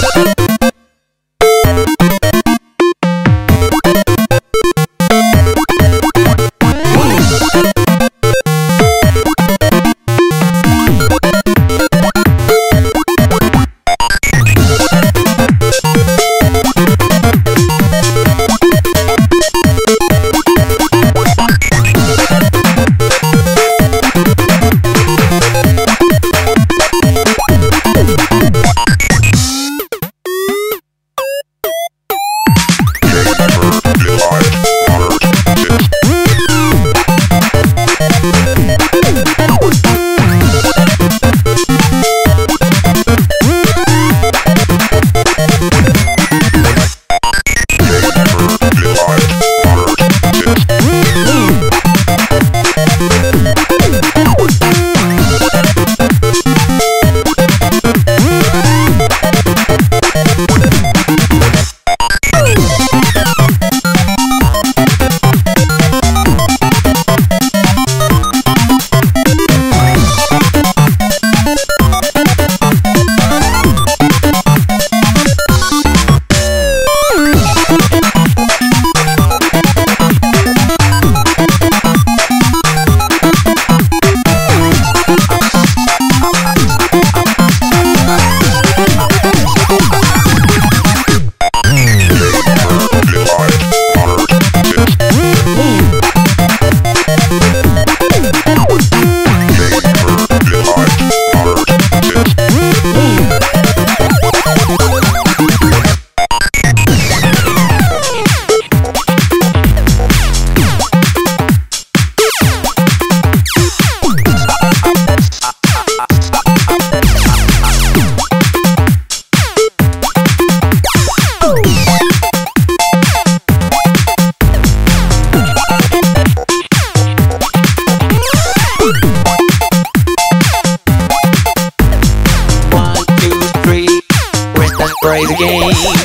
Música Música play the game.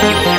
Música